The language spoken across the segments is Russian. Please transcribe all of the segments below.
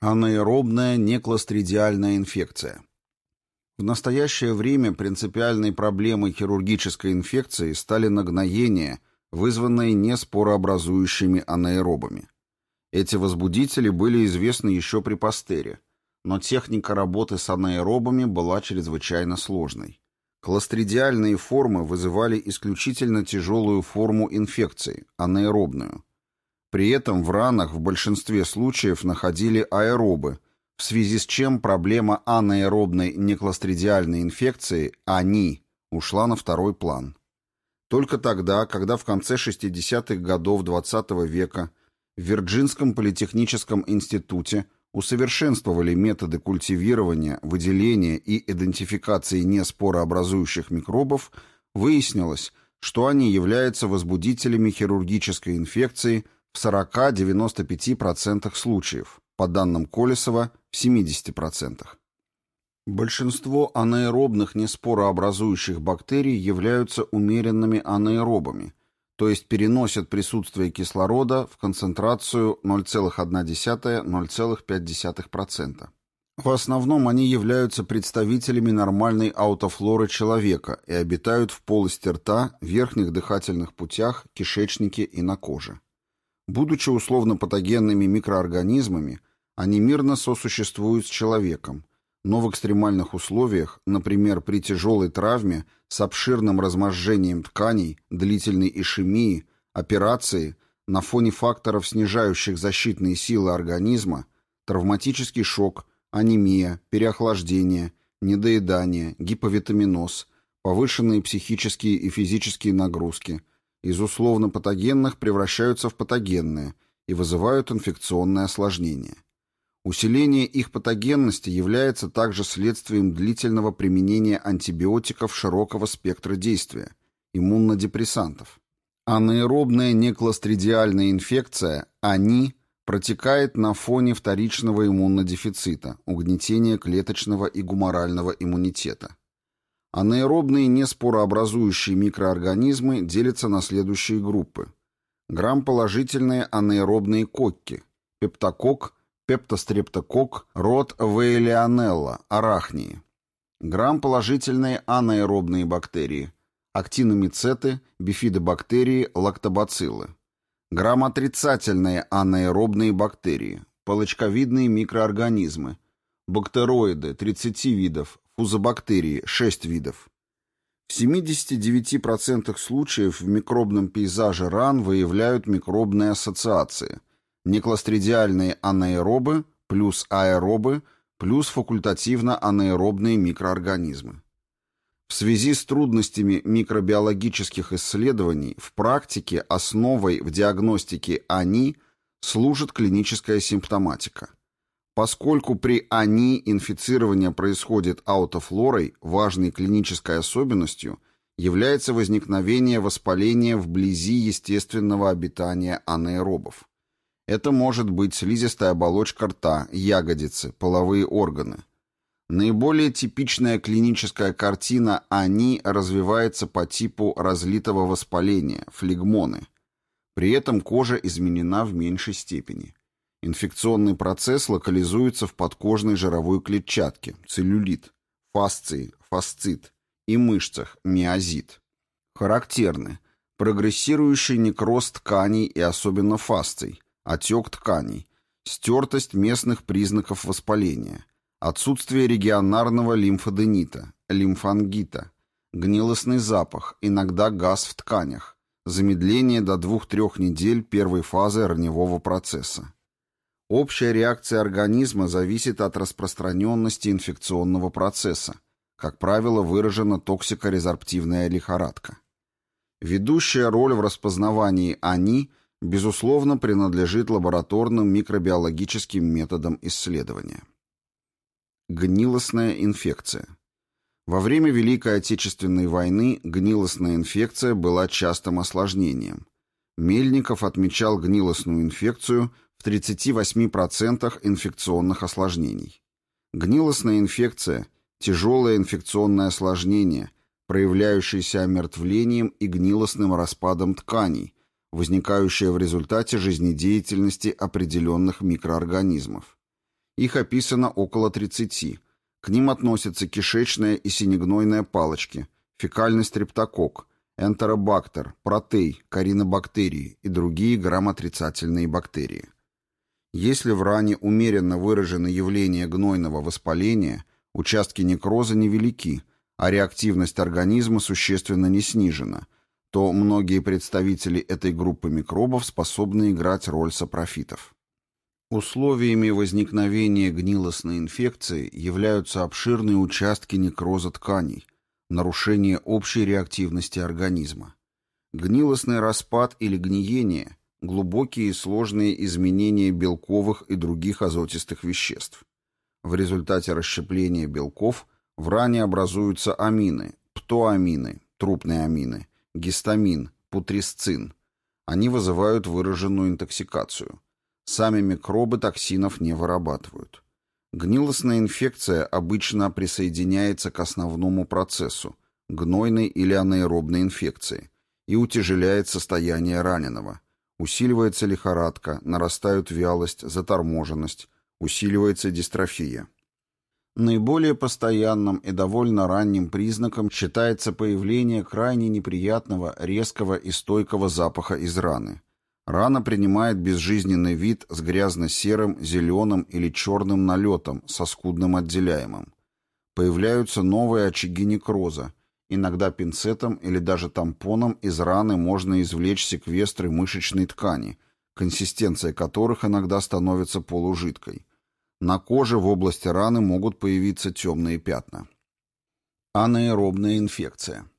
Анаэробная неклостридиальная инфекция. В настоящее время принципиальной проблемой хирургической инфекции стали нагноения, вызванные неспорообразующими анаэробами. Эти возбудители были известны еще при Пастере, но техника работы с анаэробами была чрезвычайно сложной. Кластридиальные формы вызывали исключительно тяжелую форму инфекции – анаэробную – при этом в ранах в большинстве случаев находили аэробы, в связи с чем проблема анаэробной некластридиальной инфекции АНИ ушла на второй план. Только тогда, когда в конце 60-х годов XX -го века в Вирджинском политехническом институте усовершенствовали методы культивирования, выделения и идентификации неспорообразующих микробов, выяснилось, что они являются возбудителями хирургической инфекции – в 40-95% случаев, по данным Колесова в 70%. Большинство анаэробных неспорообразующих бактерий являются умеренными анаэробами, то есть переносят присутствие кислорода в концентрацию 0,1-0,5%. В основном они являются представителями нормальной аутофлоры человека и обитают в полости рта, верхних дыхательных путях, кишечнике и на коже. Будучи условно-патогенными микроорганизмами, они мирно сосуществуют с человеком, но в экстремальных условиях, например, при тяжелой травме с обширным разможжением тканей, длительной ишемии, операции, на фоне факторов, снижающих защитные силы организма, травматический шок, анемия, переохлаждение, недоедание, гиповитаминоз, повышенные психические и физические нагрузки – из условно-патогенных превращаются в патогенные и вызывают инфекционные осложнения. Усиление их патогенности является также следствием длительного применения антибиотиков широкого спектра действия, иммунодепрессантов. Анаэробная неклостридиальная инфекция, АНИ, протекает на фоне вторичного иммунодефицита, угнетения клеточного и гуморального иммунитета. Анаэробные неспорообразующие микроорганизмы делятся на следующие группы. Грамположительные анаэробные кокки, пептокок, пептострептокок, род Вейлионелла, арахнии. Грамположительные анаэробные бактерии, актиномицеты, бифидобактерии, лактобациллы. Грамотрицательные анаэробные бактерии, палочковидные микроорганизмы, бактероиды 30 видов, Фузобактерии – 6 видов. В 79% случаев в микробном пейзаже ран выявляют микробные ассоциации. Некластридиальные анаэробы плюс аэробы плюс факультативно-анаэробные микроорганизмы. В связи с трудностями микробиологических исследований в практике основой в диагностике АНИ служит клиническая симптоматика. Поскольку при АНИ инфицирование происходит аутофлорой, важной клинической особенностью является возникновение воспаления вблизи естественного обитания анаэробов. Это может быть слизистая оболочка рта, ягодицы, половые органы. Наиболее типичная клиническая картина АНИ развивается по типу разлитого воспаления, флегмоны. При этом кожа изменена в меньшей степени. Инфекционный процесс локализуется в подкожной жировой клетчатке, целлюлит, фасции, фасцит и мышцах, миозит. Характерны прогрессирующий некроз тканей и особенно фасций, отек тканей, стертость местных признаков воспаления, отсутствие регионарного лимфоденита, лимфангита, гнилостный запах, иногда газ в тканях, замедление до 2-3 недель первой фазы раневого процесса. Общая реакция организма зависит от распространенности инфекционного процесса. Как правило, выражена токсикорезорптивная лихорадка. Ведущая роль в распознавании АНИ, безусловно, принадлежит лабораторным микробиологическим методам исследования. Гнилостная инфекция. Во время Великой Отечественной войны гнилостная инфекция была частым осложнением. Мельников отмечал гнилостную инфекцию – в 38% инфекционных осложнений. Гнилостная инфекция – тяжелое инфекционное осложнение, проявляющееся омертвлением и гнилостным распадом тканей, возникающее в результате жизнедеятельности определенных микроорганизмов. Их описано около 30. К ним относятся кишечная и синегнойная палочки, фекальный стрептокок, энтеробактер, протей, коринобактерии и другие грамотрицательные бактерии. Если в ране умеренно выражено явление гнойного воспаления, участки некроза невелики, а реактивность организма существенно не снижена, то многие представители этой группы микробов способны играть роль сапрофитов. Условиями возникновения гнилостной инфекции являются обширные участки некроза тканей, нарушение общей реактивности организма. Гнилостный распад или гниение – глубокие и сложные изменения белковых и других азотистых веществ. В результате расщепления белков в ране образуются амины, птоамины, трупные амины, гистамин, путрисцин. Они вызывают выраженную интоксикацию – Сами микробы токсинов не вырабатывают. Гнилостная инфекция обычно присоединяется к основному процессу – гнойной или анаэробной инфекции – и утяжеляет состояние раненого. Усиливается лихорадка, нарастают вялость, заторможенность, усиливается дистрофия. Наиболее постоянным и довольно ранним признаком считается появление крайне неприятного, резкого и стойкого запаха из раны – Рана принимает безжизненный вид с грязно-серым, зеленым или черным налетом со скудным отделяемым. Появляются новые очаги некроза. Иногда пинцетом или даже тампоном из раны можно извлечь секвестры мышечной ткани, консистенция которых иногда становится полужидкой. На коже в области раны могут появиться темные пятна. Анаэробная инфекция.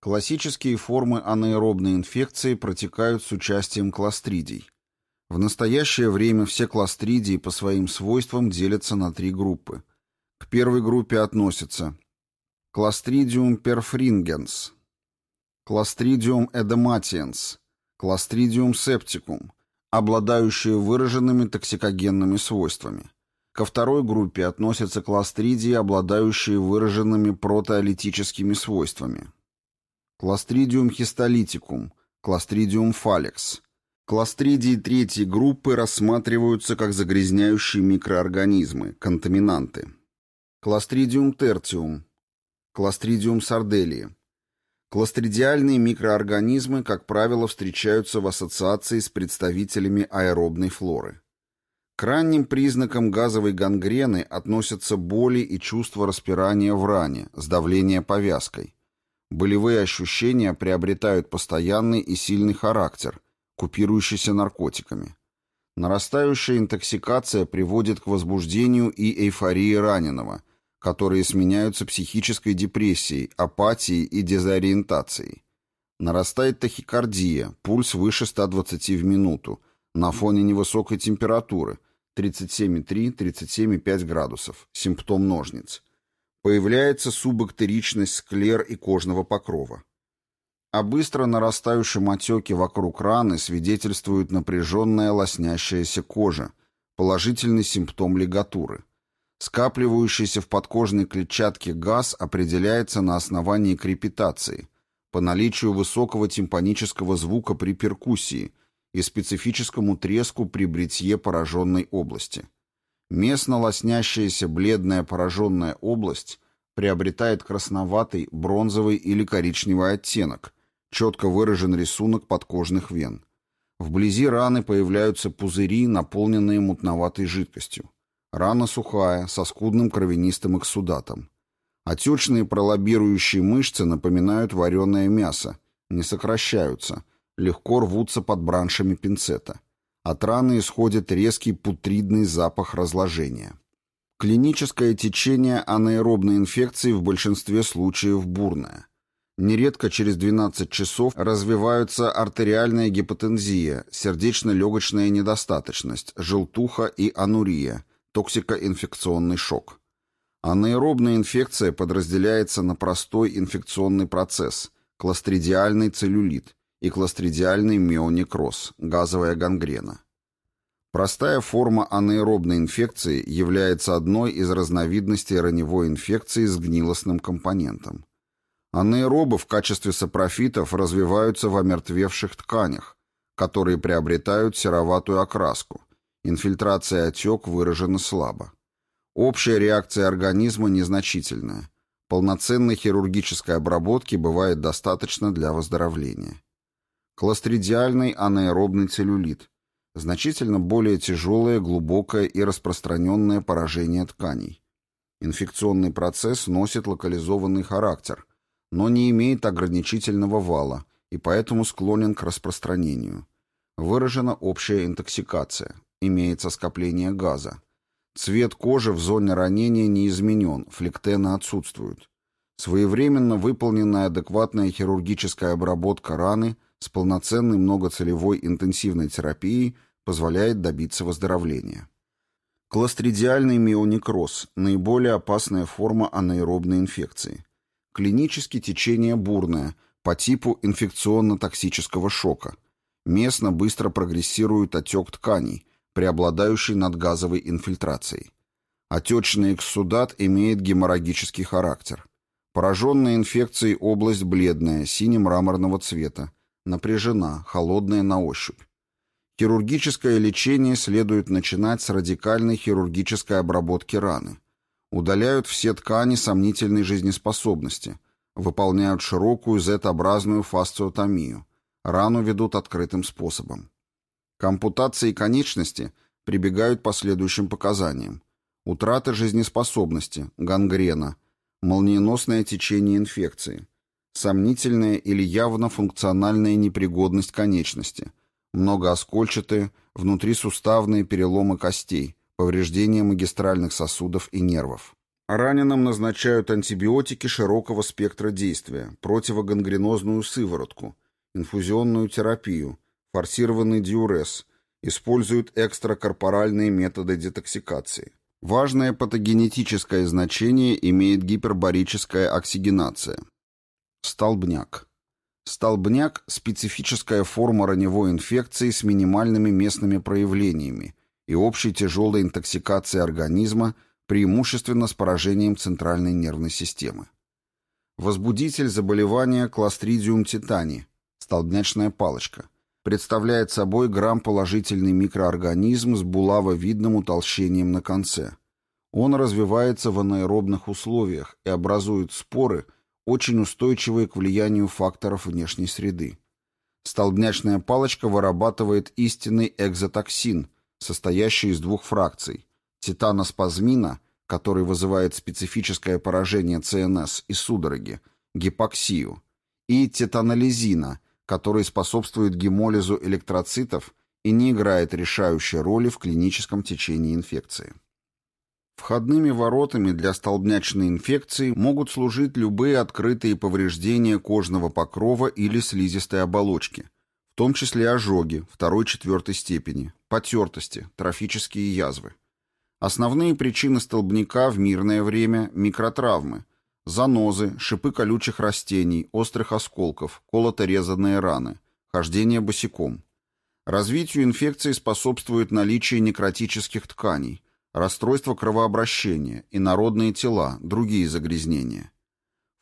Классические формы анаэробной инфекции протекают с участием кластридий. В настоящее время все кластридии по своим свойствам делятся на три группы. К первой группе относятся Clostridium perfringens, Clostridium edematiens, Clostridium septicum, обладающие выраженными токсикогенными свойствами. Ко второй группе относятся кластридии, обладающие выраженными протеолитическими свойствами. Clostridium histolyticum, Clostridium falix. Кластридии третьей группы рассматриваются как загрязняющие микроорганизмы, контаминанты. Clostridium tertium, Clostridium sardelli. Кластридиальные микроорганизмы, как правило, встречаются в ассоциации с представителями аэробной флоры. К ранним признакам газовой гангрены относятся боли и чувство распирания в ране, сдавление повязкой, Болевые ощущения приобретают постоянный и сильный характер, купирующийся наркотиками. Нарастающая интоксикация приводит к возбуждению и эйфории раненого, которые сменяются психической депрессией, апатией и дезориентацией. Нарастает тахикардия, пульс выше 120 в минуту, на фоне невысокой температуры 37,3-37,5 градусов, симптом ножниц – Появляется суббактеричность склер и кожного покрова. О быстро нарастающем отеке вокруг раны свидетельствует напряженная лоснящаяся кожа, положительный симптом лигатуры. Скапливающийся в подкожной клетчатке газ определяется на основании крепитации, по наличию высокого тимпанического звука при перкуссии и специфическому треску при бритье пораженной области. Местно лоснящаяся бледная пораженная область приобретает красноватый, бронзовый или коричневый оттенок, четко выражен рисунок подкожных вен. Вблизи раны появляются пузыри, наполненные мутноватой жидкостью. Рана сухая, со скудным кровянистым эксудатом. Отечные пролоббирующие мышцы напоминают вареное мясо, не сокращаются, легко рвутся под браншами пинцета. От раны исходит резкий путридный запах разложения. Клиническое течение анаэробной инфекции в большинстве случаев бурное. Нередко через 12 часов развиваются артериальная гипотензия, сердечно-легочная недостаточность, желтуха и анурия, токсикоинфекционный шок. Анаэробная инфекция подразделяется на простой инфекционный процесс, кластридиальный целлюлит, и кластридиальный мионекроз, газовая гангрена. Простая форма анаэробной инфекции является одной из разновидностей раневой инфекции с гнилостным компонентом. Анаэробы в качестве сапрофитов развиваются в омертвевших тканях, которые приобретают сероватую окраску, Инфильтрация и отек выражены слабо. Общая реакция организма незначительная. Полноценной хирургической обработки бывает достаточно для выздоровления. Кластридиальный анаэробный целлюлит. Значительно более тяжелое, глубокое и распространенное поражение тканей. Инфекционный процесс носит локализованный характер, но не имеет ограничительного вала и поэтому склонен к распространению. Выражена общая интоксикация. Имеется скопление газа. Цвет кожи в зоне ранения не изменен, флектены отсутствуют. Своевременно выполненная адекватная хирургическая обработка раны с полноценной многоцелевой интенсивной терапией позволяет добиться выздоровления. Кластридиальный мионекроз – наиболее опасная форма анаэробной инфекции. Клинически течение бурное, по типу инфекционно-токсического шока. Местно быстро прогрессирует отек тканей, преобладающий над газовой инфильтрацией. Отечный экссудат имеет геморрагический характер. Пораженная инфекцией область бледная, сине-мраморного цвета, напряжена, холодная на ощупь. Хирургическое лечение следует начинать с радикальной хирургической обработки раны. Удаляют все ткани сомнительной жизнеспособности, выполняют широкую Z-образную фасциотомию. Рану ведут открытым способом. К ампутации конечности прибегают по следующим показаниям. Утрата жизнеспособности, гангрена, молниеносное течение инфекции, сомнительная или явно функциональная непригодность конечности – многооскольчатые, внутрисуставные переломы костей, повреждения магистральных сосудов и нервов. Раненым назначают антибиотики широкого спектра действия, противогангренозную сыворотку, инфузионную терапию, форсированный диурез, используют экстракорпоральные методы детоксикации. Важное патогенетическое значение имеет гипербарическая оксигенация. Столбняк. Столбняк – специфическая форма раневой инфекции с минимальными местными проявлениями и общей тяжелой интоксикацией организма, преимущественно с поражением центральной нервной системы. Возбудитель заболевания Clostridium tetani – столбнячная палочка – представляет собой грамположительный микроорганизм с булавовидным утолщением на конце. Он развивается в анаэробных условиях и образует споры – очень устойчивые к влиянию факторов внешней среды. Столбнячная палочка вырабатывает истинный экзотоксин, состоящий из двух фракций – титаноспазмина, который вызывает специфическое поражение ЦНС и судороги, гипоксию, и тетанолизина, который способствует гемолизу электроцитов и не играет решающей роли в клиническом течении инфекции. Входными воротами для столбнячной инфекции могут служить любые открытые повреждения кожного покрова или слизистой оболочки, в том числе ожоги второй-четвертой степени, потертости, трофические язвы. Основные причины столбняка в мирное время – микротравмы, занозы, шипы колючих растений, острых осколков, колото-резанные раны, хождение босиком. Развитию инфекции способствует наличие некротических тканей, расстройство кровообращения, инородные тела, другие загрязнения.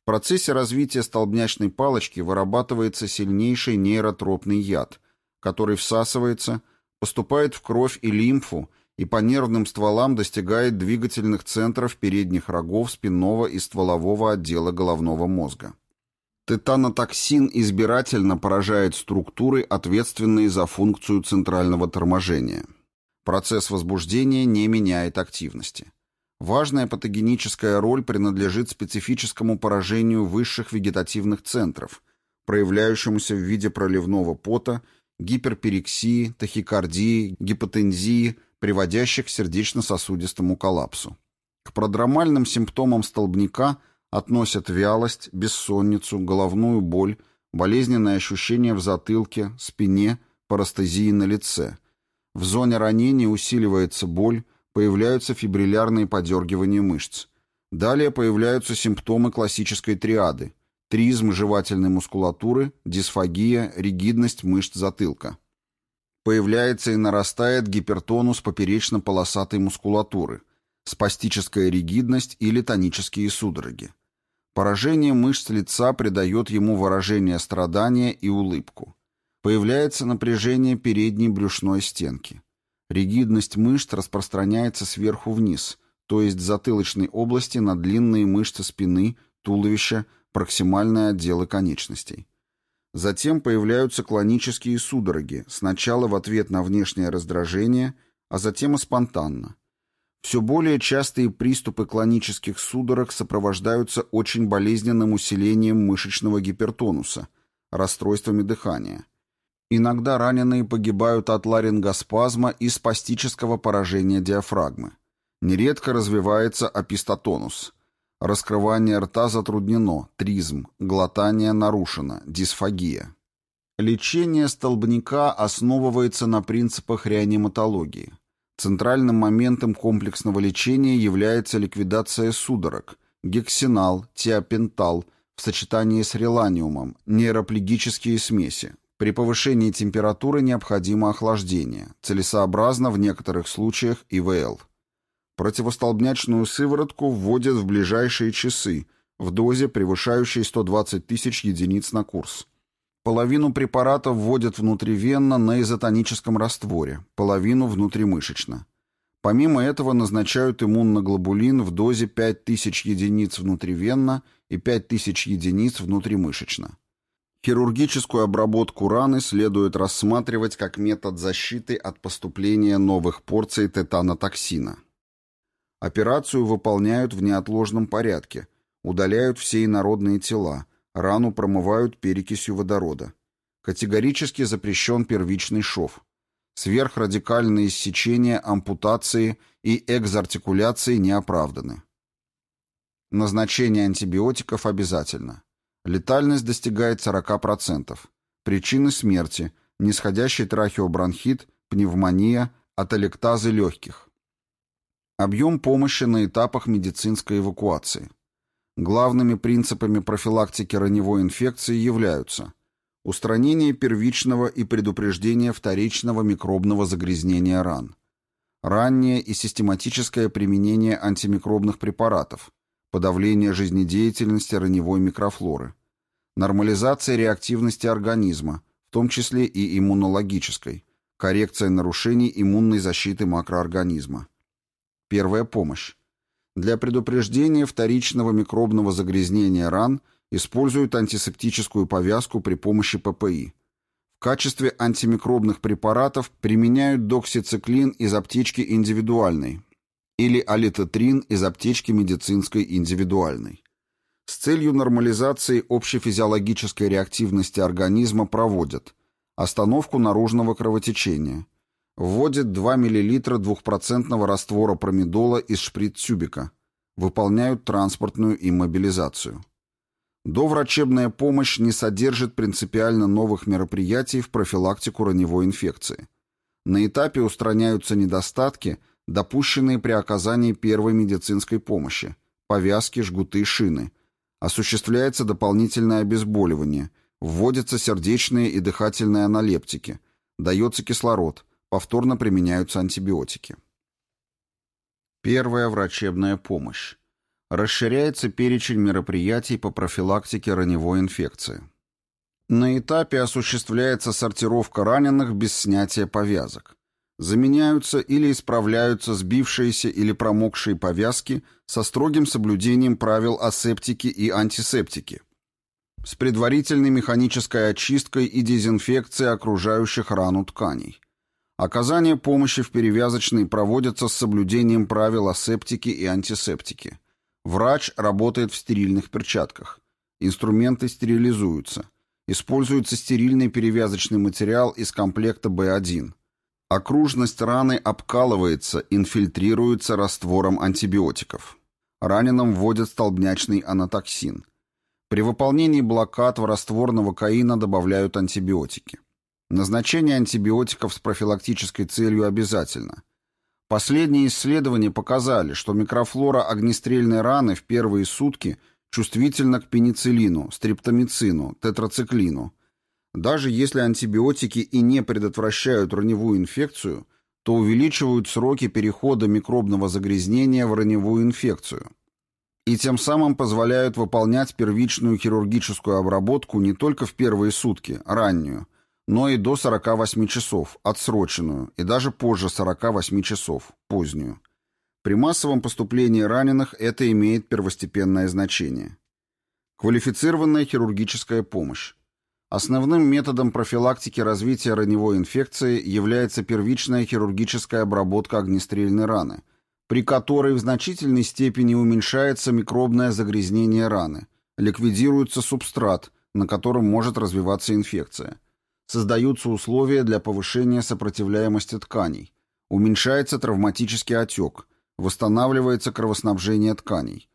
В процессе развития столбнячной палочки вырабатывается сильнейший нейротропный яд, который всасывается, поступает в кровь и лимфу и по нервным стволам достигает двигательных центров передних рогов спинного и стволового отдела головного мозга. Тетанотоксин избирательно поражает структуры, ответственные за функцию центрального торможения. Процесс возбуждения не меняет активности. Важная патогеническая роль принадлежит специфическому поражению высших вегетативных центров, проявляющемуся в виде проливного пота, гиперперексии, тахикардии, гипотензии, приводящих к сердечно-сосудистому коллапсу. К продромальным симптомам столбняка относят вялость, бессонницу, головную боль, болезненные ощущения в затылке, спине, парастезии на лице – в зоне ранения усиливается боль, появляются фибриллярные подергивания мышц. Далее появляются симптомы классической триады – тризм жевательной мускулатуры, дисфагия, ригидность мышц затылка. Появляется и нарастает гипертонус поперечно-полосатой мускулатуры, спастическая ригидность или тонические судороги. Поражение мышц лица придает ему выражение страдания и улыбку. Появляется напряжение передней брюшной стенки. Ригидность мышц распространяется сверху вниз, то есть затылочной области на длинные мышцы спины, туловища, проксимальные отделы конечностей. Затем появляются клонические судороги, сначала в ответ на внешнее раздражение, а затем и спонтанно. Все более частые приступы клонических судорог сопровождаются очень болезненным усилением мышечного гипертонуса, расстройствами дыхания. Иногда раненые погибают от ларингоспазма и спастического поражения диафрагмы. Нередко развивается апистотонус. Раскрывание рта затруднено, тризм, глотание нарушено, дисфагия. Лечение столбняка основывается на принципах реаниматологии. Центральным моментом комплексного лечения является ликвидация судорог, гексинал, тиопентал в сочетании с реланиумом, нейроплегические смеси. При повышении температуры необходимо охлаждение, целесообразно в некоторых случаях ИВЛ. Противостолбнячную сыворотку вводят в ближайшие часы в дозе, превышающей 120 тысяч единиц на курс. Половину препарата вводят внутривенно на изотоническом растворе, половину внутримышечно. Помимо этого назначают иммуноглобулин в дозе 5000 единиц внутривенно и 5000 единиц внутримышечно. Хирургическую обработку раны следует рассматривать как метод защиты от поступления новых порций тетанотоксина. Операцию выполняют в неотложном порядке, удаляют все инородные тела, Рану промывают перекисью водорода. Категорически запрещен первичный шов. Сверхрадикальные иссечения, ампутации и экзартикуляции не оправданы. Назначение антибиотиков обязательно. Летальность достигает 40%. Причины смерти – нисходящий трахеобронхит, пневмония, аталектазы легких. Объем помощи на этапах медицинской эвакуации – Главными принципами профилактики раневой инфекции являются устранение первичного и предупреждение вторичного микробного загрязнения ран, раннее и систематическое применение антимикробных препаратов, подавление жизнедеятельности раневой микрофлоры, нормализация реактивности организма, в том числе и иммунологической, коррекция нарушений иммунной защиты макроорганизма. Первая помощь для предупреждения вторичного микробного загрязнения ран используют антисептическую повязку при помощи ППИ. В качестве антимикробных препаратов применяют доксициклин из аптечки индивидуальной или алитотрин из аптечки медицинской индивидуальной. С целью нормализации общефизиологической реактивности организма проводят остановку наружного кровотечения, Вводят 2 мл двухпроцентного раствора промедола из шприц-тюбика. Выполняют транспортную иммобилизацию. Доврачебная помощь не содержит принципиально новых мероприятий в профилактику раневой инфекции. На этапе устраняются недостатки, допущенные при оказании первой медицинской помощи, повязки, жгуты, шины. Осуществляется дополнительное обезболивание, вводятся сердечные и дыхательные аналептики, дается кислород – Повторно применяются антибиотики. Первая врачебная помощь. Расширяется перечень мероприятий по профилактике раневой инфекции. На этапе осуществляется сортировка раненых без снятия повязок. Заменяются или исправляются сбившиеся или промокшие повязки со строгим соблюдением правил асептики и антисептики, с предварительной механической очисткой и дезинфекцией окружающих рану тканей. Оказание помощи в перевязочной проводится с соблюдением правил асептики и антисептики. Врач работает в стерильных перчатках. Инструменты стерилизуются. Используется стерильный перевязочный материал из комплекта B1. Окружность раны обкалывается, инфильтрируется раствором антибиотиков. Раненым вводят столбнячный анатоксин. При выполнении блокад в раствор новокаина добавляют антибиотики. Назначение антибиотиков с профилактической целью обязательно. Последние исследования показали, что микрофлора огнестрельной раны в первые сутки чувствительна к пенициллину, стрептомицину, тетрациклину. Даже если антибиотики и не предотвращают раневую инфекцию, то увеличивают сроки перехода микробного загрязнения в раневую инфекцию и тем самым позволяют выполнять первичную хирургическую обработку не только в первые сутки, раннюю, но и до 48 часов, отсроченную, и даже позже 48 часов, позднюю. При массовом поступлении раненых это имеет первостепенное значение. Квалифицированная хирургическая помощь. Основным методом профилактики развития раневой инфекции является первичная хирургическая обработка огнестрельной раны, при которой в значительной степени уменьшается микробное загрязнение раны, ликвидируется субстрат, на котором может развиваться инфекция, создаются условия для повышения сопротивляемости тканей, уменьшается травматический отек, восстанавливается кровоснабжение тканей.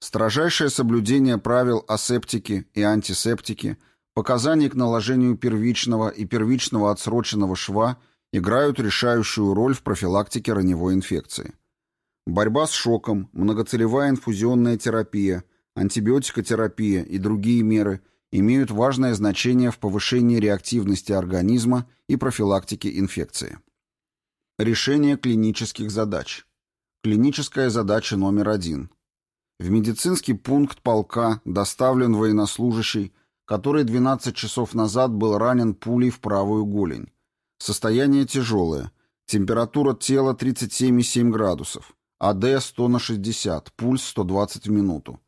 Строжайшее соблюдение правил асептики и антисептики – Показания к наложению первичного и первичного отсроченного шва играют решающую роль в профилактике раневой инфекции. Борьба с шоком, многоцелевая инфузионная терапия, антибиотикотерапия и другие меры имеют важное значение в повышении реактивности организма и профилактике инфекции. Решение клинических задач. Клиническая задача номер один. В медицинский пункт полка доставлен военнослужащий, который 12 часов назад был ранен пулей в правую голень. Состояние тяжелое. Температура тела 37,7 градусов. АД 100 на 60, пульс 120 в минуту.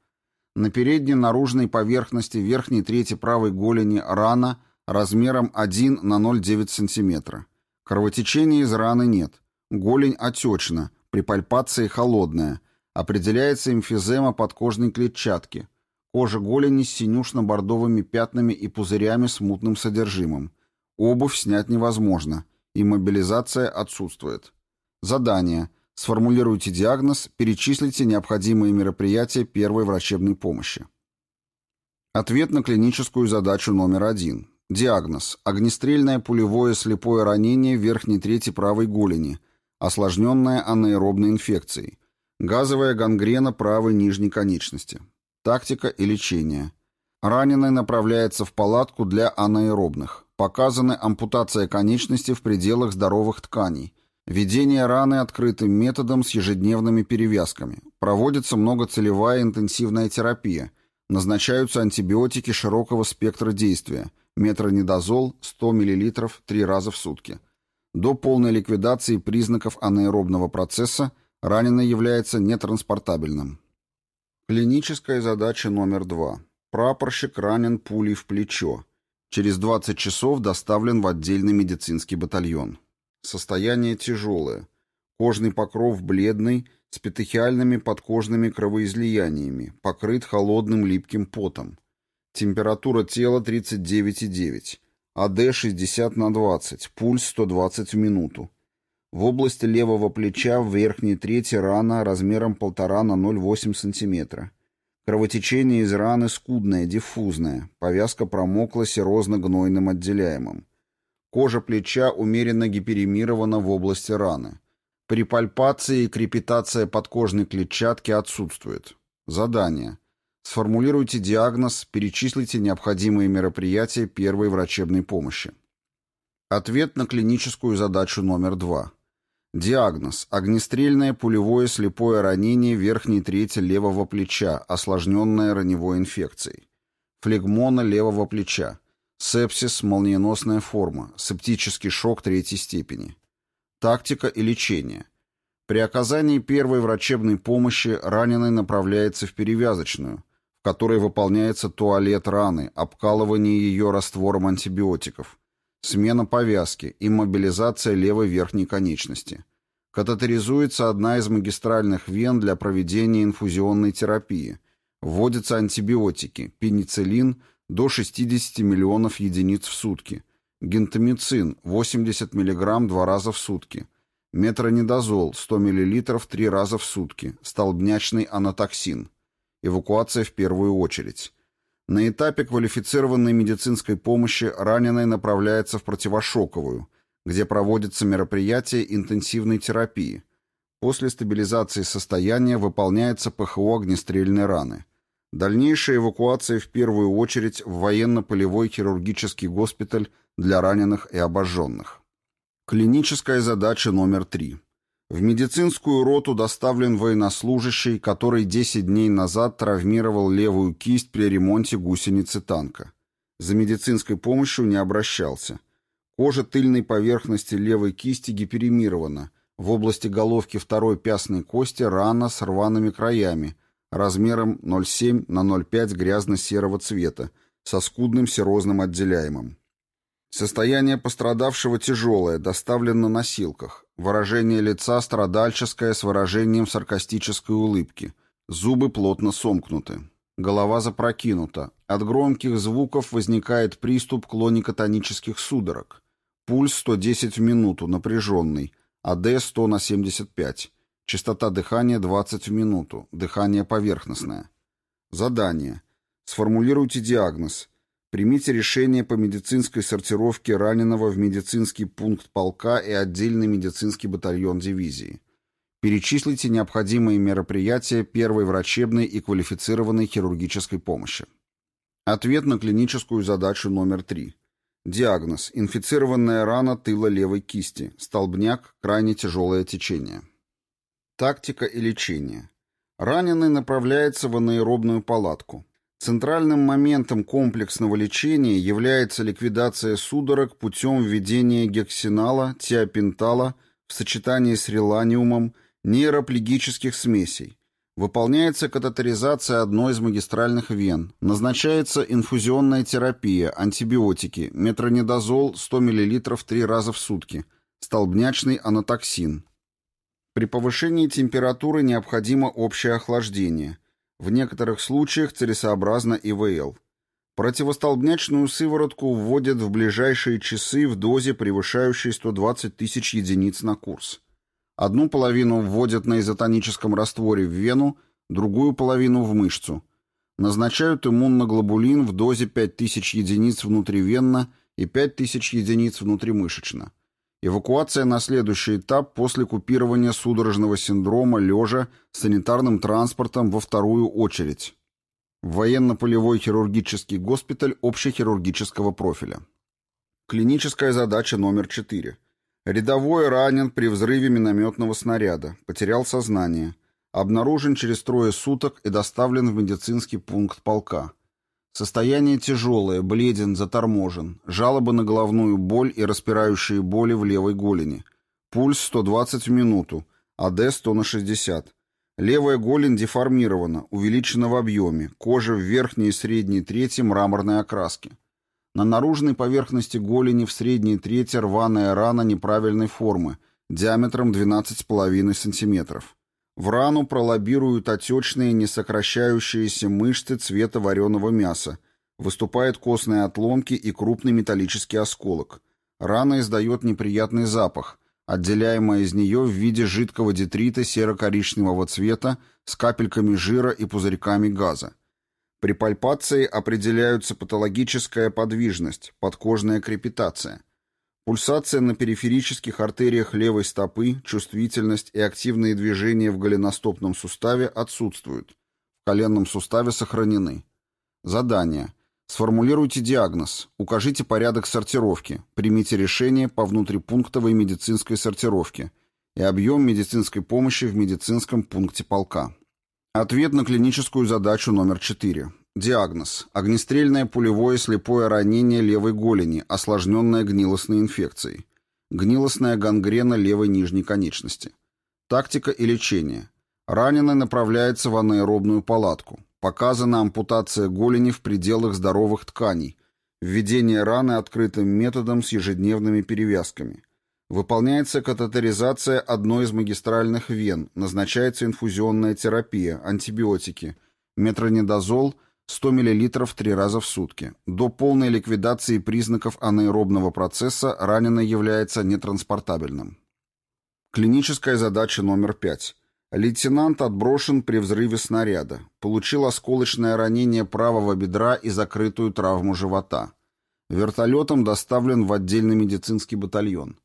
На передней наружной поверхности верхней трети правой голени рана размером 1 на 0,9 см. Кровотечения из раны нет. Голень отечна, при пальпации холодная. Определяется эмфизема подкожной клетчатки. Кожа голени с синюшно-бордовыми пятнами и пузырями с мутным содержимым. Обувь снять невозможно. Иммобилизация отсутствует. Задание. Сформулируйте диагноз, перечислите необходимые мероприятия первой врачебной помощи. Ответ на клиническую задачу номер один. Диагноз. Огнестрельное пулевое слепое ранение верхней трети правой голени, осложненное анаэробной инфекцией. Газовая гангрена правой нижней конечности. Тактика и лечение. Раненый направляется в палатку для анаэробных. Показаны ампутация конечности в пределах здоровых тканей. Ведение раны открытым методом с ежедневными перевязками. Проводится многоцелевая интенсивная терапия. Назначаются антибиотики широкого спектра действия. Метронидозол 100 мл 3 раза в сутки. До полной ликвидации признаков анаэробного процесса раненый является нетранспортабельным. Клиническая задача номер два. Прапорщик ранен пулей в плечо. Через 20 часов доставлен в отдельный медицинский батальон. Состояние тяжелое. Кожный покров бледный, с петехиальными подкожными кровоизлияниями, покрыт холодным липким потом. Температура тела 39,9. АД 60 на 20, пульс 120 в минуту. В области левого плеча в верхней трети рана размером 1,5 на 0,8 см. Кровотечение из раны скудное, диффузное. Повязка промокла серозно-гнойным отделяемым. Кожа плеча умеренно гиперемирована в области раны. При пальпации и крепитация подкожной клетчатки отсутствует. Задание. Сформулируйте диагноз, перечислите необходимые мероприятия первой врачебной помощи. Ответ на клиническую задачу номер два. Диагноз. Огнестрельное пулевое слепое ранение верхней трети левого плеча, осложненное раневой инфекцией. Флегмона левого плеча. Сепсис, молниеносная форма, септический шок третьей степени. Тактика и лечение. При оказании первой врачебной помощи раненый направляется в перевязочную, в которой выполняется туалет раны, обкалывание ее раствором антибиотиков, смена повязки, иммобилизация левой верхней конечности. Катетеризуется одна из магистральных вен для проведения инфузионной терапии. Вводятся антибиотики, пенициллин до 60 миллионов единиц в сутки, гентамицин 80 мг два раза в сутки, метронидозол 100 мл три раза в сутки, столбнячный анатоксин. Эвакуация в первую очередь. На этапе квалифицированной медицинской помощи раненый направляется в противошоковую, где проводятся мероприятия интенсивной терапии. После стабилизации состояния выполняется ПХО огнестрельной раны. Дальнейшая эвакуация в первую очередь в военно-полевой хирургический госпиталь для раненых и обожженных. Клиническая задача номер три. В медицинскую роту доставлен военнослужащий, который 10 дней назад травмировал левую кисть при ремонте гусеницы танка. За медицинской помощью не обращался. Кожа тыльной поверхности левой кисти гиперемирована. В области головки второй пястной кости рана с рваными краями, размером 0,7 на 0,5 грязно-серого цвета, со скудным серозным отделяемым. Состояние пострадавшего тяжелое, доставлен на носилках. Выражение лица страдальческое с выражением саркастической улыбки. Зубы плотно сомкнуты. Голова запрокинута. От громких звуков возникает приступ клоникотонических судорог. Пульс 110 в минуту, напряженный. АД 100 на 75. Частота дыхания 20 в минуту. Дыхание поверхностное. Задание. Сформулируйте диагноз. Примите решение по медицинской сортировке раненого в медицинский пункт полка и отдельный медицинский батальон дивизии. Перечислите необходимые мероприятия первой врачебной и квалифицированной хирургической помощи. Ответ на клиническую задачу номер 3. Диагноз. Инфицированная рана тыла левой кисти. Столбняк. Крайне тяжелое течение. Тактика и лечение. Раненый направляется в анаэробную палатку. Центральным моментом комплексного лечения является ликвидация судорог путем введения гексинала, тиопентала в сочетании с реланиумом, нейроплегических смесей. Выполняется катетеризация одной из магистральных вен. Назначается инфузионная терапия, антибиотики, метронидозол 100 мл 3 раза в сутки, столбнячный анатоксин. При повышении температуры необходимо общее охлаждение. В некоторых случаях целесообразно ИВЛ. Противостолбнячную сыворотку вводят в ближайшие часы в дозе, превышающей 120 тысяч единиц на курс. Одну половину вводят на изотоническом растворе в вену, другую половину в мышцу. Назначают иммуноглобулин в дозе 5000 единиц внутривенно и 5000 единиц внутримышечно. Эвакуация на следующий этап после купирования судорожного синдрома лежа санитарным транспортом во вторую очередь. Военно-полевой хирургический госпиталь общехирургического профиля. Клиническая задача номер 4. Рядовой ранен при взрыве минометного снаряда, потерял сознание, обнаружен через трое суток и доставлен в медицинский пункт полка. Состояние тяжелое, бледен, заторможен, жалобы на головную боль и распирающие боли в левой голени. Пульс 120 в минуту, АД 100 на 60. Левая голень деформирована, увеличена в объеме, кожа в верхней и средней трети мраморной окраски. На наружной поверхности голени в средней трети рваная рана неправильной формы, диаметром 12,5 см. В рану пролоббируют отечные несокращающиеся мышцы цвета вареного мяса, выступают костные отломки и крупный металлический осколок. Рана издает неприятный запах, отделяемая из нее в виде жидкого детрита серо-коричневого цвета с капельками жира и пузырьками газа. При пальпации определяются патологическая подвижность, подкожная крепитация, пульсация на периферических артериях левой стопы, чувствительность и активные движения в голеностопном суставе отсутствуют. В коленном суставе сохранены. Задание. Сформулируйте диагноз, укажите порядок сортировки, примите решение по внутрипунктовой медицинской сортировке и объем медицинской помощи в медицинском пункте полка. Ответ на клиническую задачу номер 4. Диагноз. Огнестрельное пулевое слепое ранение левой голени, осложненное гнилостной инфекцией. Гнилостная гангрена левой нижней конечности. Тактика и лечение. Раненый направляется в анаэробную палатку. Показана ампутация голени в пределах здоровых тканей. Введение раны открытым методом с ежедневными перевязками. Выполняется катетеризация одной из магистральных вен, назначается инфузионная терапия, антибиотики, метронидозол 100 мл три раза в сутки. До полной ликвидации признаков анаэробного процесса раненый является нетранспортабельным. Клиническая задача номер 5. Лейтенант отброшен при взрыве снаряда. Получил осколочное ранение правого бедра и закрытую травму живота. Вертолетом доставлен в отдельный медицинский батальон.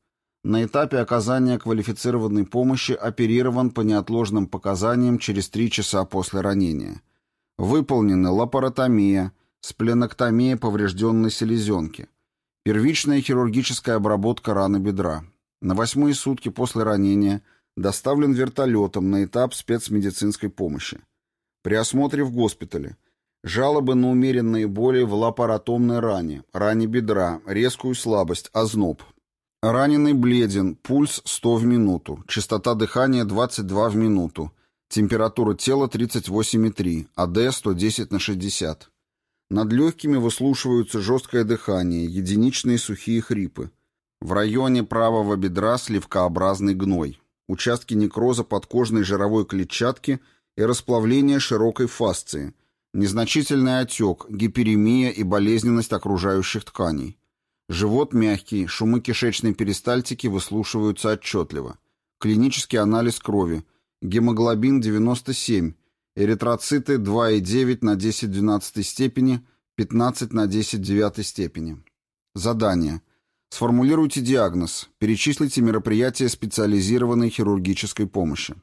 На этапе оказания квалифицированной помощи оперирован по неотложным показаниям через 3 часа после ранения. Выполнены лапаротомия, спленоктомия поврежденной селезенки, первичная хирургическая обработка раны бедра. На восьмые сутки после ранения доставлен вертолетом на этап спецмедицинской помощи. При осмотре в госпитале Жалобы на умеренные боли в лапаротомной ране, ране бедра, резкую слабость, озноб. Раненый бледен, пульс 100 в минуту, частота дыхания 22 в минуту, температура тела 38,3, АД 110 на 60. Над легкими выслушиваются жесткое дыхание, единичные сухие хрипы. В районе правого бедра сливкообразный гной. Участки некроза подкожной жировой клетчатки и расплавление широкой фасции. Незначительный отек, гиперемия и болезненность окружающих тканей. Живот мягкий, шумы кишечной перистальтики выслушиваются отчетливо. Клинический анализ крови. Гемоглобин 97, эритроциты 2,9 на 10 12 степени, 15 на 10 9 степени. Задание. Сформулируйте диагноз. Перечислите мероприятия специализированной хирургической помощи.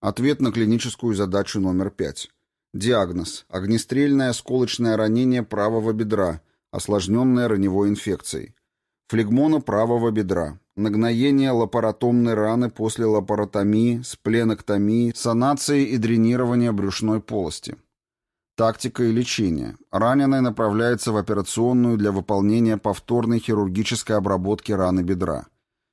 Ответ на клиническую задачу номер 5. Диагноз. Огнестрельное осколочное ранение правого бедра, осложненное раневой инфекцией. Флегмона правого бедра. Нагноение лапаротомной раны после лапаротомии, спленэктомии, санации и дренирования брюшной полости. Тактика и лечение. Раненый направляется в операционную для выполнения повторной хирургической обработки раны бедра.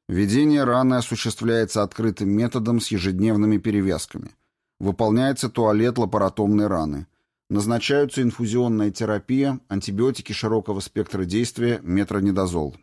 Введение раны осуществляется открытым методом с ежедневными перевязками. Выполняется туалет лапаротомной раны. Назначаются инфузионная терапия, антибиотики широкого спектра действия, метронидозол.